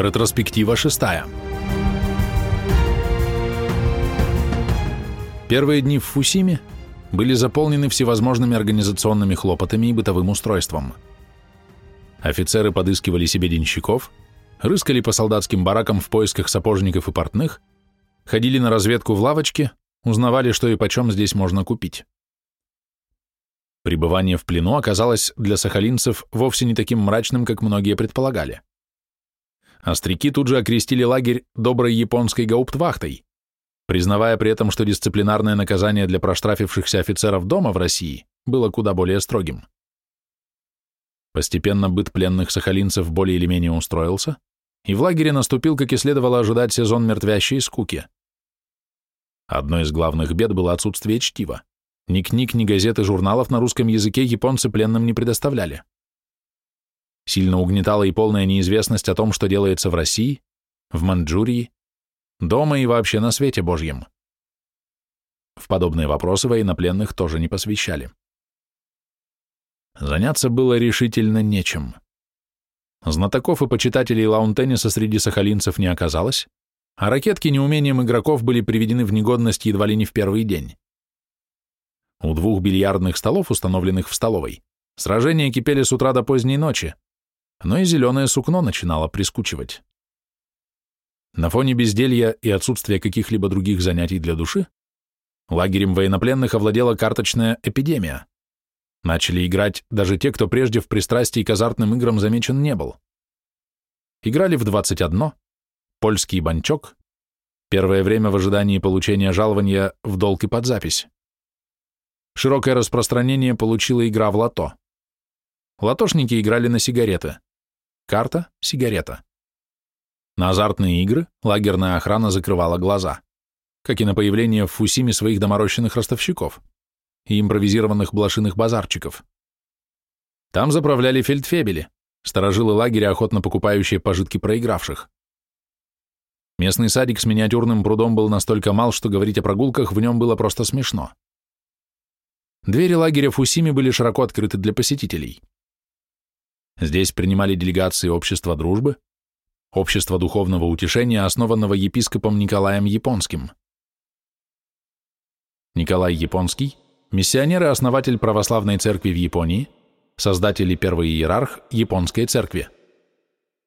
Ретроспектива шестая. Первые дни в Фусиме были заполнены всевозможными организационными хлопотами и бытовым устройством. Офицеры подыскивали себе денщиков, рыскали по солдатским баракам в поисках сапожников и портных, ходили на разведку в лавочке, узнавали, что и почем здесь можно купить. Пребывание в плену оказалось для сахалинцев вовсе не таким мрачным, как многие предполагали. Остряки тут же окрестили лагерь доброй японской гауптвахтой, признавая при этом, что дисциплинарное наказание для проштрафившихся офицеров дома в России было куда более строгим. Постепенно быт пленных сахалинцев более или менее устроился, и в лагере наступил, как и следовало ожидать, сезон мертвящей скуки. Одной из главных бед было отсутствие чтива. Ни книг, ни газет и журналов на русском языке японцы пленным не предоставляли. Сильно угнетала и полная неизвестность о том, что делается в России, в Маньчжурии, дома и вообще на свете Божьем. В подобные вопросы военнопленных тоже не посвящали. Заняться было решительно нечем. Знатоков и почитателей лаун-тенниса среди сахалинцев не оказалось, а ракетки неумением игроков были приведены в негодность едва ли не в первый день. У двух бильярдных столов, установленных в столовой, сражения кипели с утра до поздней ночи, но и зеленое сукно начинало прискучивать. На фоне безделья и отсутствия каких-либо других занятий для души лагерем военнопленных овладела карточная эпидемия. Начали играть даже те, кто прежде в пристрастии к азартным играм замечен не был. Играли в 21, польский банчок, первое время в ожидании получения жалования в долг и под запись. Широкое распространение получила игра в лото. Латошники играли на сигареты. Карта, сигарета. На азартные игры лагерная охрана закрывала глаза, как и на появление в Фусиме своих доморощенных ростовщиков и импровизированных блошиных базарчиков. Там заправляли фельдфебели, сторожилы лагеря, охотно покупающие пожитки проигравших. Местный садик с миниатюрным прудом был настолько мал, что говорить о прогулках в нем было просто смешно. Двери лагеря Фусими были широко открыты для посетителей. Здесь принимали делегации Общества дружбы, Общества духовного утешения, основанного епископом Николаем Японским. Николай Японский – миссионер и основатель православной церкви в Японии, создатель и первый иерарх Японской церкви.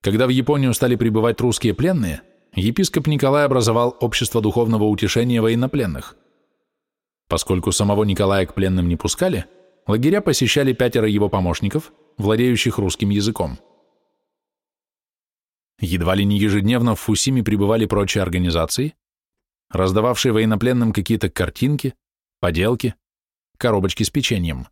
Когда в Японию стали прибывать русские пленные, епископ Николай образовал Общество духовного утешения военнопленных. Поскольку самого Николая к пленным не пускали, лагеря посещали пятеро его помощников, владеющих русским языком. Едва ли не ежедневно в Фусиме прибывали прочие организации, раздававшие военнопленным какие-то картинки, поделки, коробочки с печеньем.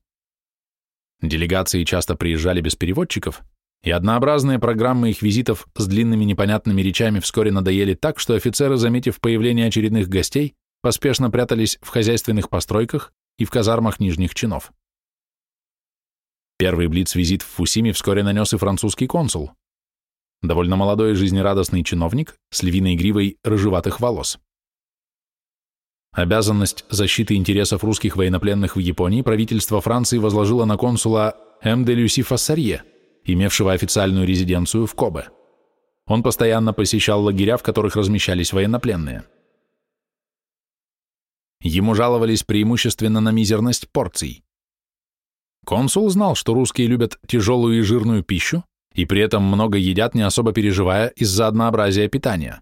Делегации часто приезжали без переводчиков, и однообразные программы их визитов с длинными непонятными речами вскоре надоели так, что офицеры, заметив появление очередных гостей, поспешно прятались в хозяйственных постройках и в казармах нижних чинов. Первый блиц-визит в Фусиме вскоре нанес и французский консул, довольно молодой и жизнерадостный чиновник с львиной гривой рыжеватых волос. Обязанность защиты интересов русских военнопленных в Японии правительство Франции возложило на консула М. де Люси Фассарье, имевшего официальную резиденцию в Кобе. Он постоянно посещал лагеря, в которых размещались военнопленные. Ему жаловались преимущественно на мизерность порций. Консул знал, что русские любят тяжелую и жирную пищу, и при этом много едят, не особо переживая из-за однообразия питания.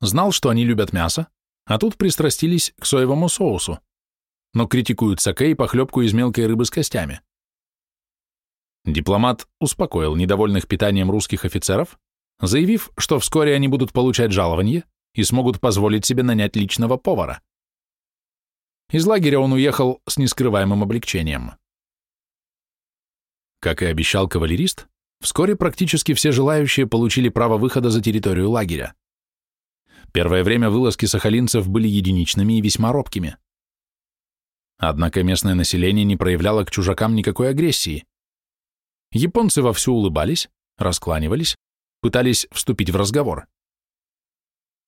Знал, что они любят мясо, а тут пристрастились к соевому соусу, но критикуют саке и похлебку из мелкой рыбы с костями. Дипломат успокоил недовольных питанием русских офицеров, заявив, что вскоре они будут получать жалование и смогут позволить себе нанять личного повара. Из лагеря он уехал с нескрываемым облегчением. Как и обещал кавалерист, вскоре практически все желающие получили право выхода за территорию лагеря. Первое время вылазки сахалинцев были единичными и весьма робкими. Однако местное население не проявляло к чужакам никакой агрессии. Японцы вовсю улыбались, раскланивались, пытались вступить в разговор.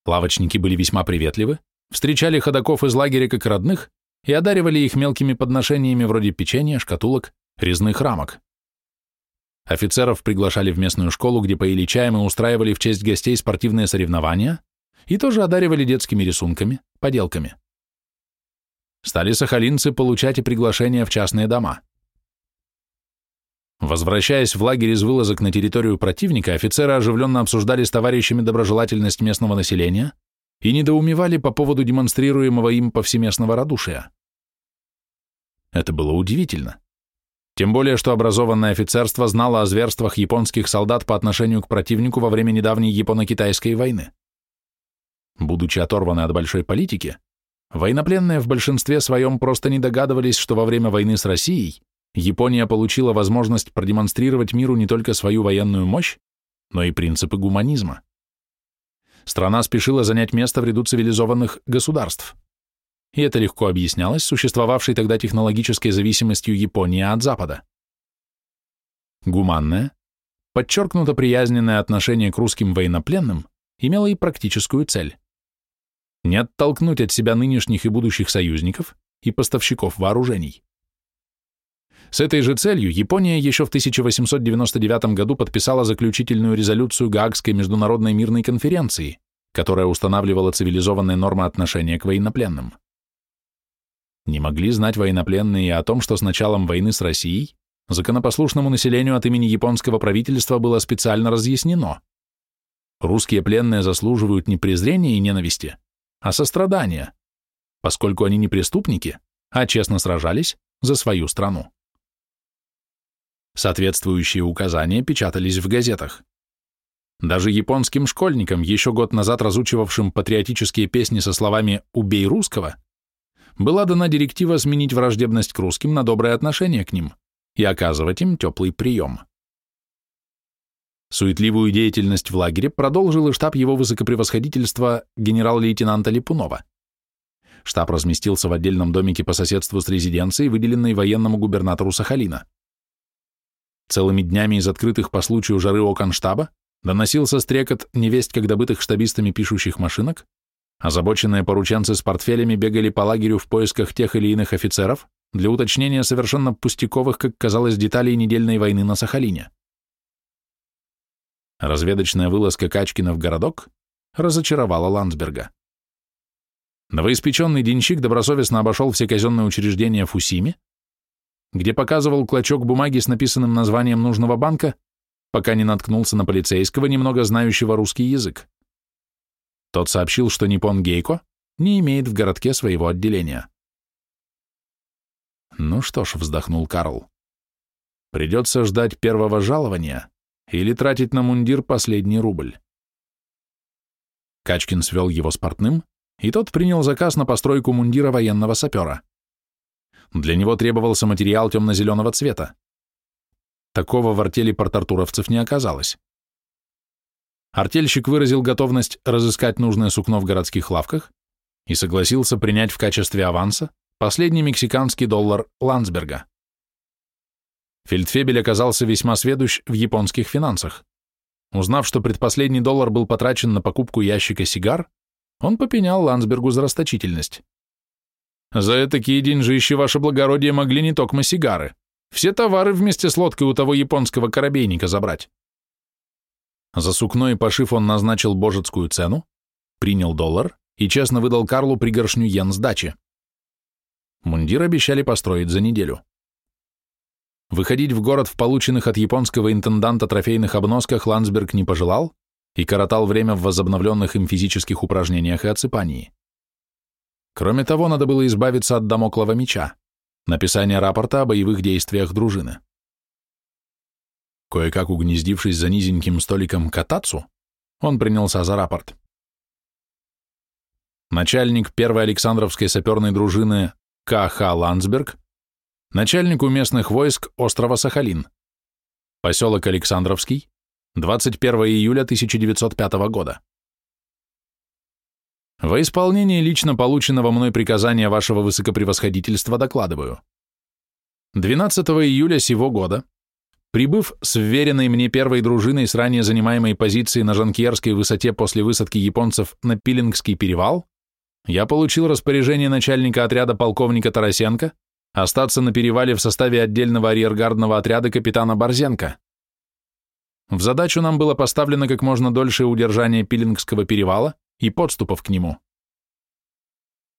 Лавочники были весьма приветливы, встречали ходаков из лагеря как родных и одаривали их мелкими подношениями вроде печенья, шкатулок, резных рамок. Офицеров приглашали в местную школу, где поили чаем и устраивали в честь гостей спортивные соревнования, и тоже одаривали детскими рисунками, поделками. Стали сахалинцы получать и приглашения в частные дома. Возвращаясь в лагерь из вылазок на территорию противника, офицеры оживленно обсуждали с товарищами доброжелательность местного населения и недоумевали по поводу демонстрируемого им повсеместного радушия. Это было удивительно. Тем более, что образованное офицерство знало о зверствах японских солдат по отношению к противнику во время недавней Японо-Китайской войны. Будучи оторваны от большой политики, военнопленные в большинстве своем просто не догадывались, что во время войны с Россией Япония получила возможность продемонстрировать миру не только свою военную мощь, но и принципы гуманизма. Страна спешила занять место в ряду цивилизованных государств – и это легко объяснялось существовавшей тогда технологической зависимостью Японии от Запада. Гуманное, подчеркнуто приязненное отношение к русским военнопленным имело и практическую цель – не оттолкнуть от себя нынешних и будущих союзников и поставщиков вооружений. С этой же целью Япония еще в 1899 году подписала заключительную резолюцию Гаагской международной мирной конференции, которая устанавливала цивилизованные нормы отношения к военнопленным. Не могли знать военнопленные о том, что с началом войны с Россией законопослушному населению от имени японского правительства было специально разъяснено. Русские пленные заслуживают не презрения и ненависти, а сострадания, поскольку они не преступники, а честно сражались за свою страну. Соответствующие указания печатались в газетах. Даже японским школьникам, еще год назад разучивавшим патриотические песни со словами «убей русского», была дана директива сменить враждебность к русским на доброе отношение к ним и оказывать им теплый прием. Суетливую деятельность в лагере продолжил и штаб его высокопревосходительства генерал-лейтенанта Липунова. Штаб разместился в отдельном домике по соседству с резиденцией, выделенной военному губернатору Сахалина. Целыми днями из открытых по случаю жары окон штаба доносился стрекот невесть как добытых штабистами пишущих машинок, Озабоченные порученцы с портфелями бегали по лагерю в поисках тех или иных офицеров для уточнения совершенно пустяковых, как казалось, деталей недельной войны на Сахалине. Разведочная вылазка Качкина в городок разочаровала Ландсберга. Новоиспеченный денщик добросовестно обошел все казенные учреждения Фусими, где показывал клочок бумаги с написанным названием нужного банка, пока не наткнулся на полицейского, немного знающего русский язык. Тот сообщил, что Ниппон Гейко не имеет в городке своего отделения. Ну что ж, вздохнул Карл. Придется ждать первого жалования или тратить на мундир последний рубль. Качкин свел его с портным, и тот принял заказ на постройку мундира военного сапера. Для него требовался материал темно-зеленого цвета. Такого в артели портартуровцев не оказалось. Артельщик выразил готовность разыскать нужное сукно в городских лавках и согласился принять в качестве аванса последний мексиканский доллар Ландсберга. Фельдфебель оказался весьма сведущ в японских финансах. Узнав, что предпоследний доллар был потрачен на покупку ящика сигар, он попенял Ландсбергу за расточительность. «За такие деньжищи, ваше благородие, могли не только сигары. Все товары вместе с лодкой у того японского корабейника забрать. За сукно и пошив он назначил божецкую цену, принял доллар и честно выдал Карлу пригоршню йен сдачи. Мундир обещали построить за неделю. Выходить в город в полученных от японского интенданта трофейных обносках Ландсберг не пожелал и коротал время в возобновленных им физических упражнениях и отсыпании. Кроме того, надо было избавиться от домоклого меча, написания рапорта о боевых действиях дружины. Кое-как угнездившись за низеньким столиком катацу, он принялся за рапорт. Начальник первой Александровской саперной дружины К.Х. Ландсберг, начальнику местных войск острова Сахалин, поселок Александровский, 21 июля 1905 года. Во исполнение лично полученного мной приказания вашего высокопревосходительства докладываю. 12 июля сего года Прибыв с вверенной мне первой дружиной с ранее занимаемой позиции на Жанкьерской высоте после высадки японцев на Пилингский перевал, я получил распоряжение начальника отряда полковника Тарасенко остаться на перевале в составе отдельного арьергардного отряда капитана Борзенко, в задачу нам было поставлено как можно дольшее удержание Пилингского перевала и подступов к нему.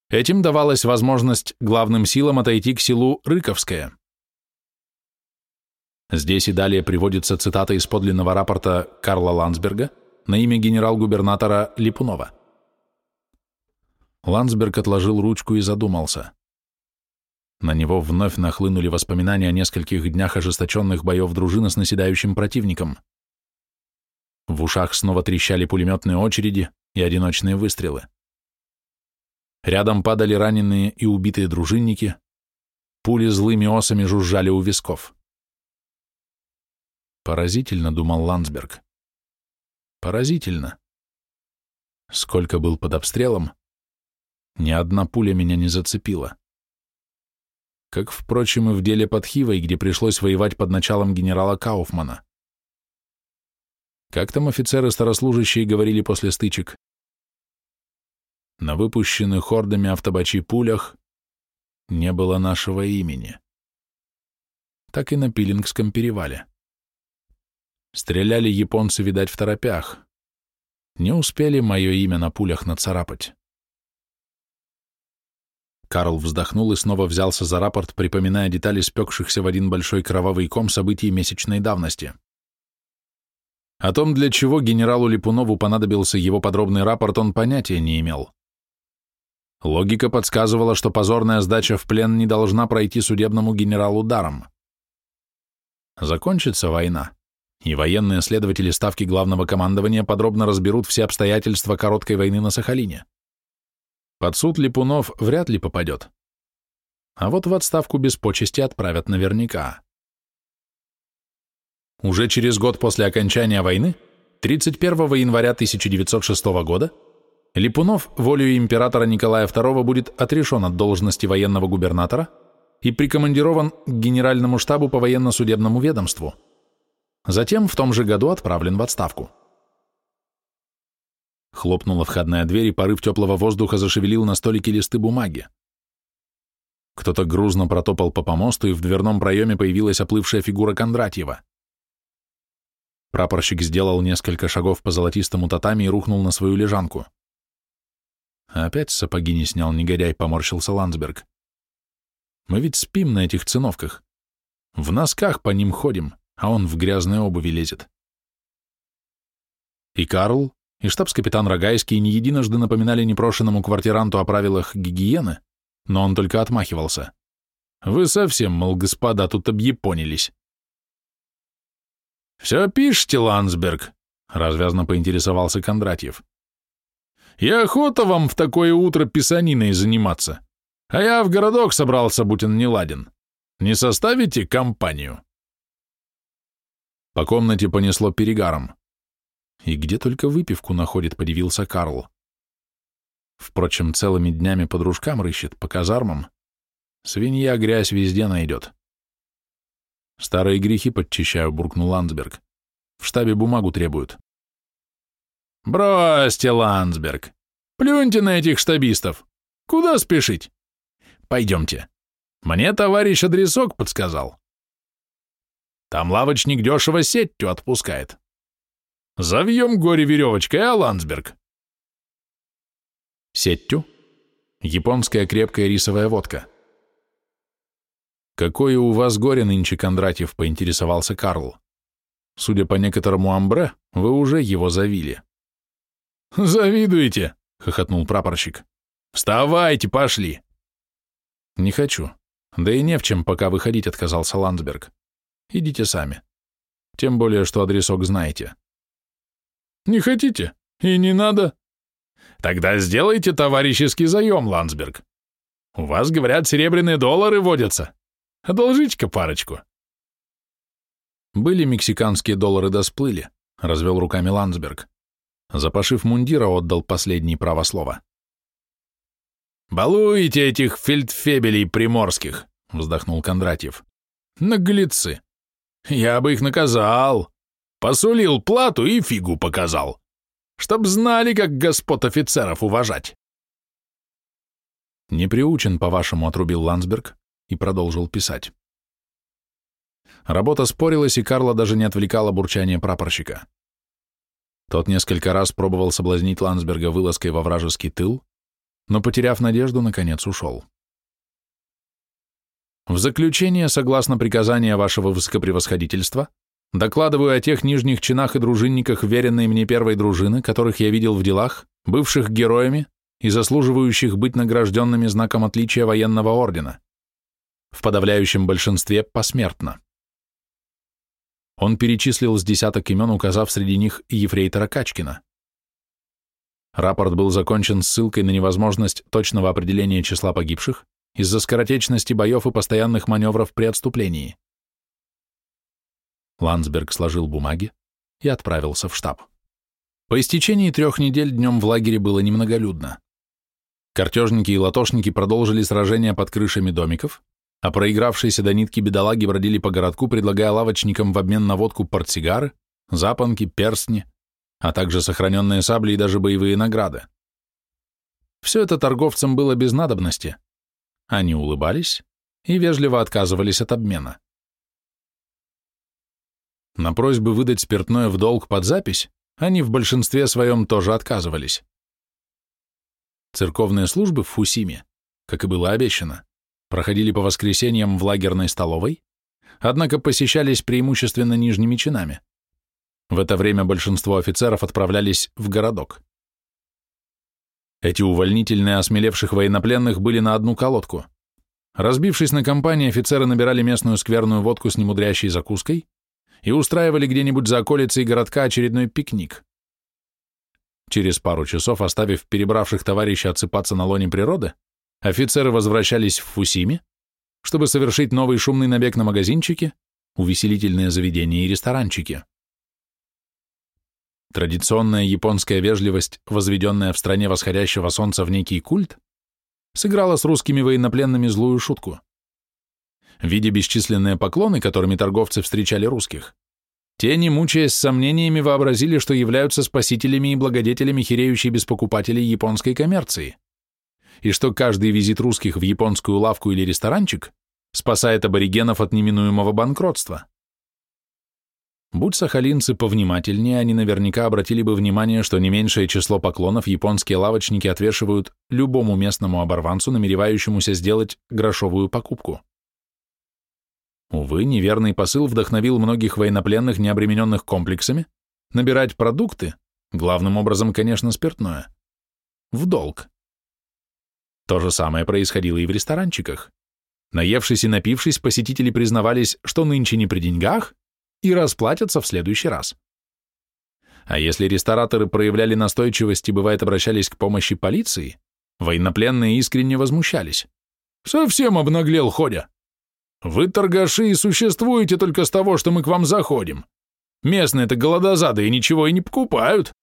Этим давалась возможность главным силам отойти к селу Рыковское. Здесь и далее приводится цитата из подлинного рапорта Карла Ландсберга на имя генерал-губернатора Липунова. Ландсберг отложил ручку и задумался. На него вновь нахлынули воспоминания о нескольких днях ожесточенных боев дружины с наседающим противником. В ушах снова трещали пулеметные очереди и одиночные выстрелы. Рядом падали раненые и убитые дружинники, пули злыми осами жужжали у висков. Поразительно, думал Ландсберг. Поразительно. Сколько был под обстрелом, ни одна пуля меня не зацепила. Как, впрочем, и в деле под Хивой, где пришлось воевать под началом генерала Кауфмана. Как там офицеры-старослужащие говорили после стычек? На выпущенных ордами автобачи пулях не было нашего имени. Так и на Пилингском перевале. Стреляли японцы, видать, в торопях. Не успели мое имя на пулях нацарапать. Карл вздохнул и снова взялся за рапорт, припоминая детали спекшихся в один большой кровавый ком событий месячной давности. О том, для чего генералу Липунову понадобился его подробный рапорт, он понятия не имел. Логика подсказывала, что позорная сдача в плен не должна пройти судебному генералу даром. Закончится война, и военные следователи Ставки Главного командования подробно разберут все обстоятельства короткой войны на Сахалине. Под суд Липунов вряд ли попадет. А вот в отставку без почести отправят наверняка. Уже через год после окончания войны, 31 января 1906 года, Липунов волею императора Николая II будет отрешен от должности военного губернатора и прикомандирован к Генеральному штабу по военно-судебному ведомству. Затем в том же году отправлен в отставку. Хлопнула входная дверь, и порыв теплого воздуха зашевелил на столике листы бумаги. Кто-то грузно протопал по помосту, и в дверном проеме появилась оплывшая фигура Кондратьева. Прапорщик сделал несколько шагов по золотистому татами и рухнул на свою лежанку. Опять сапоги не снял негодяй, поморщился Ландсберг. Мы ведь спим на этих циновках. В носках по ним ходим, а он в грязной обуви лезет. И Карл, и штабс-капитан Рогайский не единожды напоминали непрошенному квартиранту о правилах гигиены, но он только отмахивался. «Вы совсем, мол, господа, тут объяпонились». «Все пишете, Ландсберг?» — развязно поинтересовался Кондратьев. «И охота вам в такое утро писаниной заниматься. А я в городок собрался, будь он неладен. Не составите компанию?» По комнате понесло перегаром. И где только выпивку находит, подивился Карл. Впрочем, целыми днями по дружкам рыщет, по казармам. Свинья грязь везде найдет. Старые грехи подчищаю, буркнул Ландсберг. В штабе бумагу требуют. Бросьте, Ландсберг. Плюньте на этих штабистов. Куда спешить? Пойдемте. Мне товарищ адресок подсказал. Там лавочник дешево сетью отпускает. Завьем горе веревочкой, а, Ландсберг? Сеттю. Японская крепкая рисовая водка. «Какое у вас горе нынче, Кондратьев?» — поинтересовался Карл. «Судя по некоторому амбре, вы уже его завили». «Завидуете?» — хохотнул прапорщик. «Вставайте, пошли!» «Не хочу. Да и не в чем пока выходить», — отказался Ландсберг. «Идите сами. Тем более, что адресок знаете». «Не хотите? И не надо?» «Тогда сделайте товарищеский заем, Ландсберг. У вас, говорят, серебряные доллары водятся. Одолжите-ка парочку». Были мексиканские доллары да сплыли, развел руками Ландсберг. Запашив мундира, отдал последний право слова. «Балуете этих фельдфебелей приморских», — вздохнул Кондратьев. «Наглецы! Я бы их наказал. Посулил плату и фигу показал. Чтоб знали, как господ офицеров уважать». «Не приучен, по-вашему», — отрубил Ландсберг и продолжил писать. Работа спорилась, и Карла даже не отвлекала бурчание прапорщика. Тот несколько раз пробовал соблазнить Ландсберга вылазкой во вражеский тыл, но, потеряв надежду, наконец ушел. В заключение, согласно приказания вашего высокопревосходительства, докладываю о тех нижних чинах и дружинниках веренной мне первой дружины, которых я видел в делах, бывших героями и заслуживающих быть награжденными знаком отличия военного ордена. В подавляющем большинстве посмертно. Он перечислил с десяток имен, указав среди них и ефрейтора Качкина. Рапорт был закончен ссылкой на невозможность точного определения числа погибших из-за скоротечности боев и постоянных маневров при отступлении. Ландсберг сложил бумаги и отправился в штаб. По истечении трех недель днем в лагере было немноголюдно. Картежники и латошники продолжили сражения под крышами домиков, а проигравшиеся до нитки бедолаги бродили по городку, предлагая лавочникам в обмен на водку портсигары, запонки, перстни, а также сохраненные сабли и даже боевые награды. Все это торговцам было без надобности. Они улыбались и вежливо отказывались от обмена. На просьбы выдать спиртное в долг под запись они в большинстве своем тоже отказывались. Церковные службы в Фусиме, как и было обещано, проходили по воскресеньям в лагерной столовой, однако посещались преимущественно нижними чинами. В это время большинство офицеров отправлялись в городок. Эти увольнительные осмелевших военнопленных были на одну колодку. Разбившись на компании, офицеры набирали местную скверную водку с немудрящей закуской и устраивали где-нибудь за околицей городка очередной пикник. Через пару часов, оставив перебравших товарищей отсыпаться на лоне природы, Офицеры возвращались в Фусиме, чтобы совершить новый шумный набег на магазинчики, увеселительные заведения и ресторанчики. Традиционная японская вежливость, возведенная в стране восходящего солнца в некий культ, сыграла с русскими военнопленными злую шутку. Видя бесчисленные поклоны, которыми торговцы встречали русских, те, не мучаясь сомнениями, вообразили, что являются спасителями и благодетелями хиреющей без покупателей японской коммерции и что каждый визит русских в японскую лавку или ресторанчик спасает аборигенов от неминуемого банкротства. Будь сахалинцы повнимательнее, они наверняка обратили бы внимание, что не меньшее число поклонов японские лавочники отвешивают любому местному оборванцу, намеревающемуся сделать грошовую покупку. Увы, неверный посыл вдохновил многих военнопленных, не обремененных комплексами, набирать продукты, главным образом, конечно, спиртное, в долг. То же самое происходило и в ресторанчиках. Наевшись и напившись, посетители признавались, что нынче не при деньгах, и расплатятся в следующий раз. А если рестораторы проявляли настойчивость и, бывает, обращались к помощи полиции, военнопленные искренне возмущались. «Совсем обнаглел, ходя! Вы, торгаши, и существуете только с того, что мы к вам заходим. Местные-то голодозады и ничего и не покупают.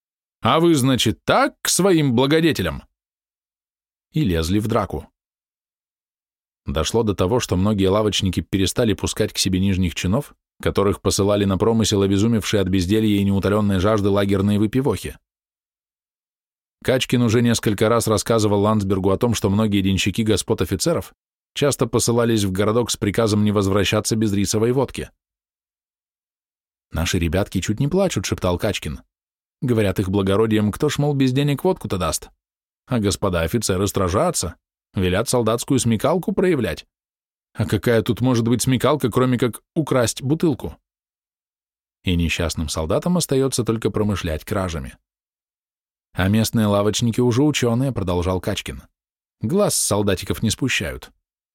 А вы, значит, так к своим благодетелям?» И лезли в драку. Дошло до того, что многие лавочники перестали пускать к себе нижних чинов, которых посылали на промысел обезумевшие от безделья и неутоленной жажды лагерные выпивохи. Качкин уже несколько раз рассказывал Ландсбергу о том, что многие денщики господ офицеров часто посылались в городок с приказом не возвращаться без рисовой водки. «Наши ребятки чуть не плачут», — шептал Качкин. «Говорят их благородием, кто ж, мол, без денег водку-то даст?» А господа офицеры стражатся, велят солдатскую смекалку проявлять. А какая тут может быть смекалка, кроме как украсть бутылку? И несчастным солдатам остается только промышлять кражами. А местные лавочники уже ученые, продолжал Качкин. Глаз с солдатиков не спущают.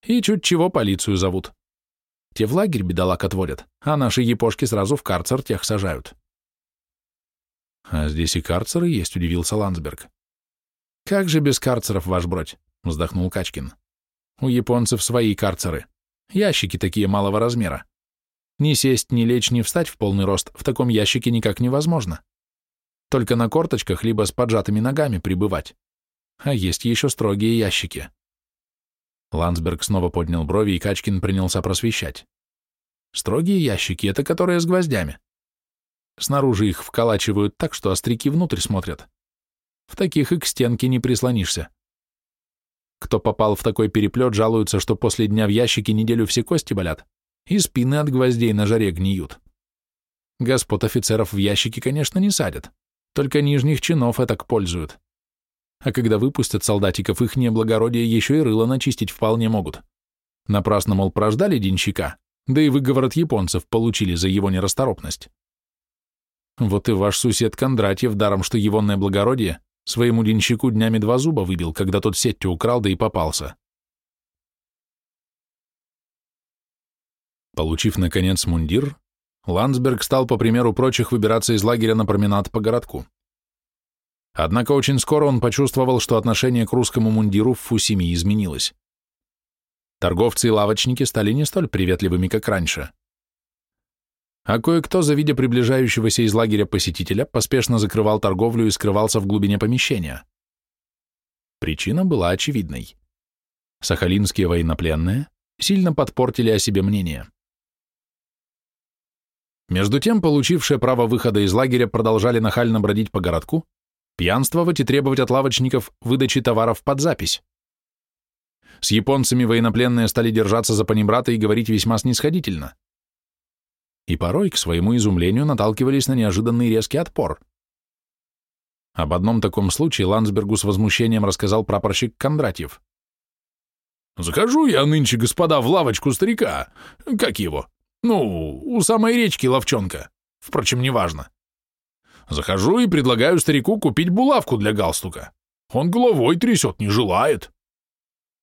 И чуть чего полицию зовут. Те в лагерь бедолаг отводят, а наши епошки сразу в карцер тех сажают. А здесь и карцеры есть, удивился Ландсберг. «Как же без карцеров, ваш бродь?» — вздохнул Качкин. «У японцев свои карцеры. Ящики такие малого размера. Ни сесть, ни лечь, ни встать в полный рост в таком ящике никак невозможно. Только на корточках либо с поджатыми ногами пребывать. А есть еще строгие ящики». Ландсберг снова поднял брови, и Качкин принялся просвещать. «Строгие ящики — это которые с гвоздями. Снаружи их вколачивают так, что остряки внутрь смотрят. В таких и к стенке не прислонишься. Кто попал в такой переплет, жалуются, что после дня в ящике неделю все кости болят, и спины от гвоздей на жаре гниют. Господ офицеров в ящики, конечно, не садят, только нижних чинов этак пользуют. А когда выпустят солдатиков, их неблагородие еще и рыло начистить вполне могут. Напрасно, мол, прождали денщика, да и выговор от японцев получили за его нерасторопность. Вот и ваш сусед Кондратьев, даром что егонное благородие, своему денщику днями два зуба выбил, когда тот сетью украл, да и попался. Получив, наконец, мундир, Ландсберг стал, по примеру прочих, выбираться из лагеря на променад по городку. Однако очень скоро он почувствовал, что отношение к русскому мундиру в Фусиме изменилось. Торговцы и лавочники стали не столь приветливыми, как раньше. А кое-кто, завидя приближающегося из лагеря посетителя, поспешно закрывал торговлю и скрывался в глубине помещения. Причина была очевидной. Сахалинские военнопленные сильно подпортили о себе мнение. Между тем, получившие право выхода из лагеря продолжали нахально бродить по городку, пьянствовать и требовать от лавочников выдачи товаров под запись. С японцами военнопленные стали держаться за панибрата и говорить весьма снисходительно. И порой, к своему изумлению, наталкивались на неожиданный резкий отпор. Об одном таком случае Ландсбергу с возмущением рассказал прапорщик Кондратьев. «Захожу я нынче, господа, в лавочку старика. Как его? Ну, у самой речки ловчонка. Впрочем, неважно. Захожу и предлагаю старику купить булавку для галстука. Он головой трясет, не желает.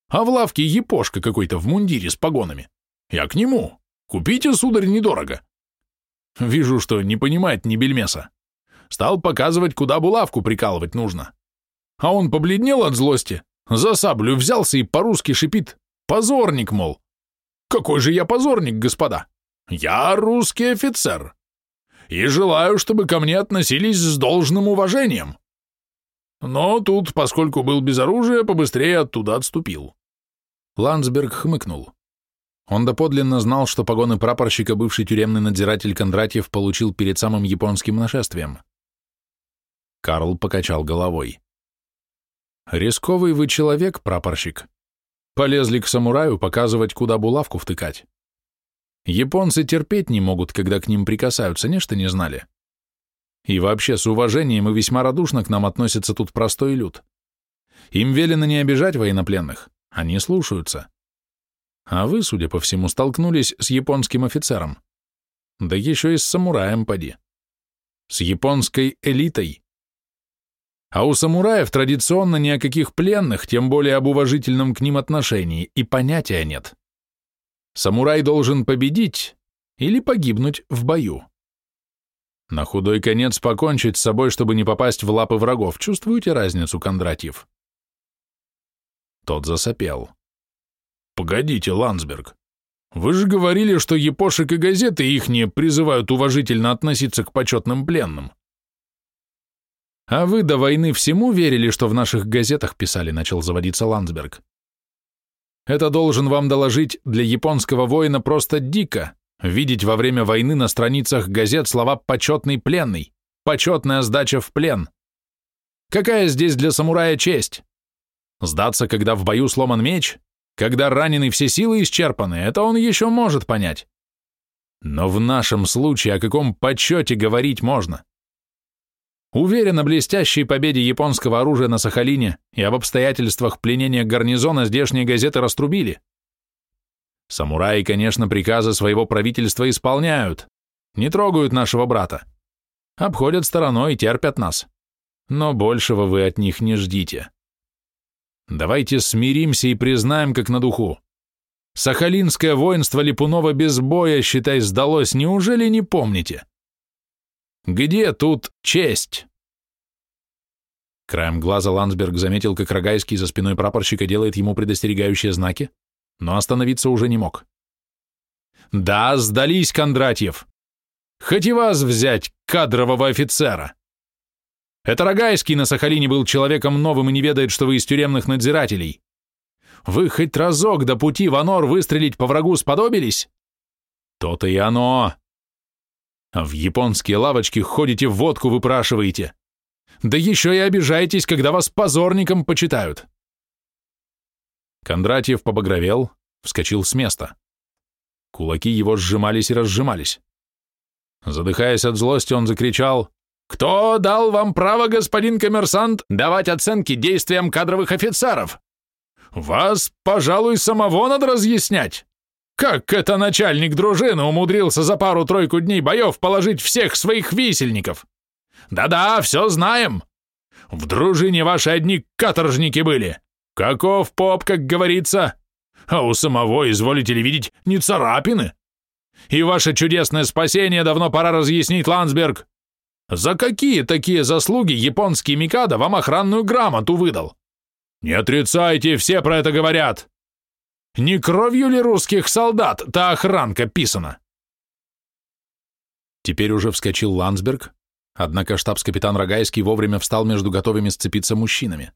А в лавке епошка какой-то в мундире с погонами. Я к нему. Купите, сударь, недорого. Вижу, что не понимает ни бельмеса. Стал показывать, куда булавку прикалывать нужно. А он побледнел от злости, за саблю взялся и по-русски шипит. Позорник, мол. Какой же я позорник, господа? Я русский офицер и желаю, чтобы ко мне относились с должным уважением. Но тут, поскольку был без оружия, побыстрее оттуда отступил. Ландсберг хмыкнул. Он доподлинно знал, что погоны прапорщика бывший тюремный надзиратель Кондратьев получил перед самым японским нашествием. Карл покачал головой. «Рисковый вы человек, прапорщик. Полезли к самураю показывать, куда булавку втыкать. Японцы терпеть не могут, когда к ним прикасаются, нечто не знали. И вообще с уважением и весьма радушно к нам относится тут простой люд. Им велено не обижать военнопленных, они слушаются. А вы, судя по всему, столкнулись с японским офицером. Да еще и с самураем поди. С японской элитой. А у самураев традиционно ни о каких пленных, тем более об уважительном к ним отношении, и понятия нет. Самурай должен победить или погибнуть в бою. На худой конец покончить с собой, чтобы не попасть в лапы врагов. Чувствуете разницу, Кондратьев? Тот засопел. Погодите, Ландсберг. Вы же говорили, что епошек и газеты ихние призывают уважительно относиться к почетным пленным. А вы до войны всему верили, что в наших газетах писали, начал заводиться Ландсберг. Это должен вам доложить для японского воина просто дико, видеть во время войны на страницах газет слова «почетный пленный», «почетная сдача в плен». Какая здесь для самурая честь? Сдаться, когда в бою сломан меч, когда ранены все силы исчерпаны, это он еще может понять. Но в нашем случае о каком почете говорить можно? Уверен, о блестящей победе японского оружия на Сахалине и об обстоятельствах пленения гарнизона здешние газеты раструбили. Самураи, конечно, приказы своего правительства исполняют, не трогают нашего брата, обходят стороной и терпят нас. Но большего вы от них не ждите. Давайте смиримся и признаем, как на духу. Сахалинское воинство Липунова без боя, считай, сдалось, неужели не помните? Где тут честь? Краем глаза Ландсберг заметил, как Рогайский за спиной прапорщика делает ему предостерегающие знаки, но остановиться уже не мог. «Да, сдались, Кондратьев! Хоть и вас взять, кадрового офицера! Это Рогайский на Сахалине был человеком новым и не ведает, что вы из тюремных надзирателей. Вы хоть разок до пути в Анор выстрелить по врагу сподобились? То-то и оно! А в японские лавочки ходите, водку выпрашиваете. Да еще и обижаетесь, когда вас позорником почитают. Кондратьев побагровел, вскочил с места. Кулаки его сжимались и разжимались. Задыхаясь от злости, он закричал «Кто дал вам право, господин коммерсант, давать оценки действиям кадровых офицеров? Вас, пожалуй, самого надо разъяснять. Как это начальник дружины умудрился за пару-тройку дней боев положить всех своих висельников? Да-да, все знаем. В дружине ваши одни каторжники были. Каков поп, как говорится. А у самого, изволите ли видеть, не царапины. И ваше чудесное спасение давно пора разъяснить, Ландсберг. За какие такие заслуги японский Микадо вам охранную грамоту выдал? Не отрицайте, все про это говорят. Не кровью ли русских солдат та охранка писана? Теперь уже вскочил Ландсберг, однако штабс-капитан Рогайский вовремя встал между готовыми сцепиться мужчинами.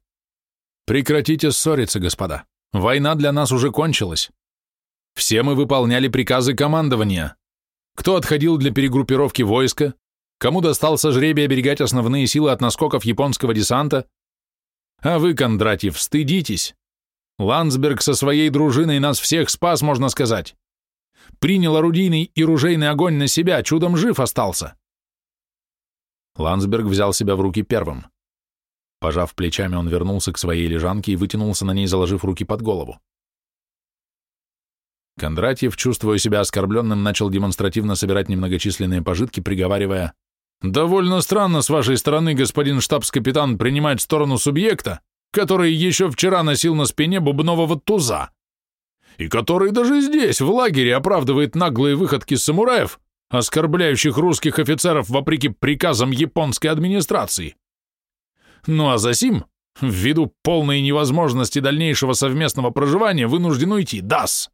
Прекратите ссориться, господа. Война для нас уже кончилась. Все мы выполняли приказы командования. Кто отходил для перегруппировки войска, кому достался жребий оберегать основные силы от наскоков японского десанта. А вы, Кондратьев, стыдитесь. Ландсберг со своей дружиной нас всех спас, можно сказать. Принял орудийный и ружейный огонь на себя, чудом жив остался. Ландсберг взял себя в руки первым. Пожав плечами, он вернулся к своей лежанке и вытянулся на ней, заложив руки под голову. Кондратьев, чувствуя себя оскорбленным, начал демонстративно собирать немногочисленные пожитки, приговаривая «Довольно странно с вашей стороны, господин штабс-капитан, принимать сторону субъекта, который еще вчера носил на спине бубнового туза, и который даже здесь, в лагере, оправдывает наглые выходки самураев, оскорбляющих русских офицеров вопреки приказам японской администрации. Ну а засим, ввиду полной невозможности дальнейшего совместного проживания, вынужден уйти, дас!»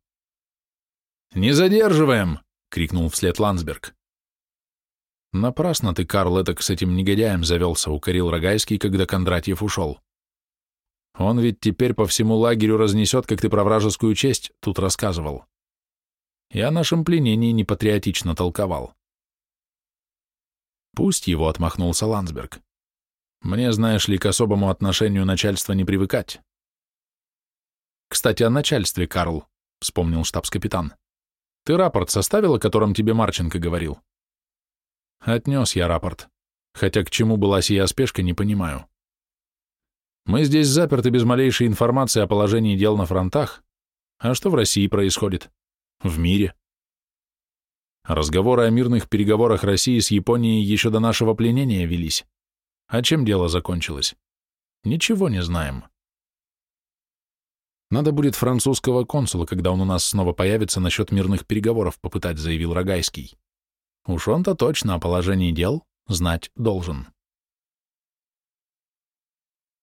«Не задерживаем!» — крикнул вслед Ландсберг. «Напрасно ты, Карл, этак с этим негодяем завелся», — укорил Рогайский, когда Кондратьев ушел. «Он ведь теперь по всему лагерю разнесет, как ты про вражескую честь тут рассказывал. Я о нашем пленении непатриотично толковал». «Пусть его», — отмахнулся Ландсберг. «Мне, знаешь ли, к особому отношению начальства не привыкать». «Кстати, о начальстве, Карл», — вспомнил штабс-капитан. Ты рапорт составил, о котором тебе Марченко говорил? Отнес я рапорт. Хотя к чему была сия спешка, не понимаю. Мы здесь заперты без малейшей информации о положении дел на фронтах. А что в России происходит? В мире. Разговоры о мирных переговорах России с Японией еще до нашего пленения велись. А чем дело закончилось? Ничего не знаем. Надо будет французского консула, когда он у нас снова появится, насчет мирных переговоров попытать, заявил Рогайский. Уж он-то точно о положении дел знать должен.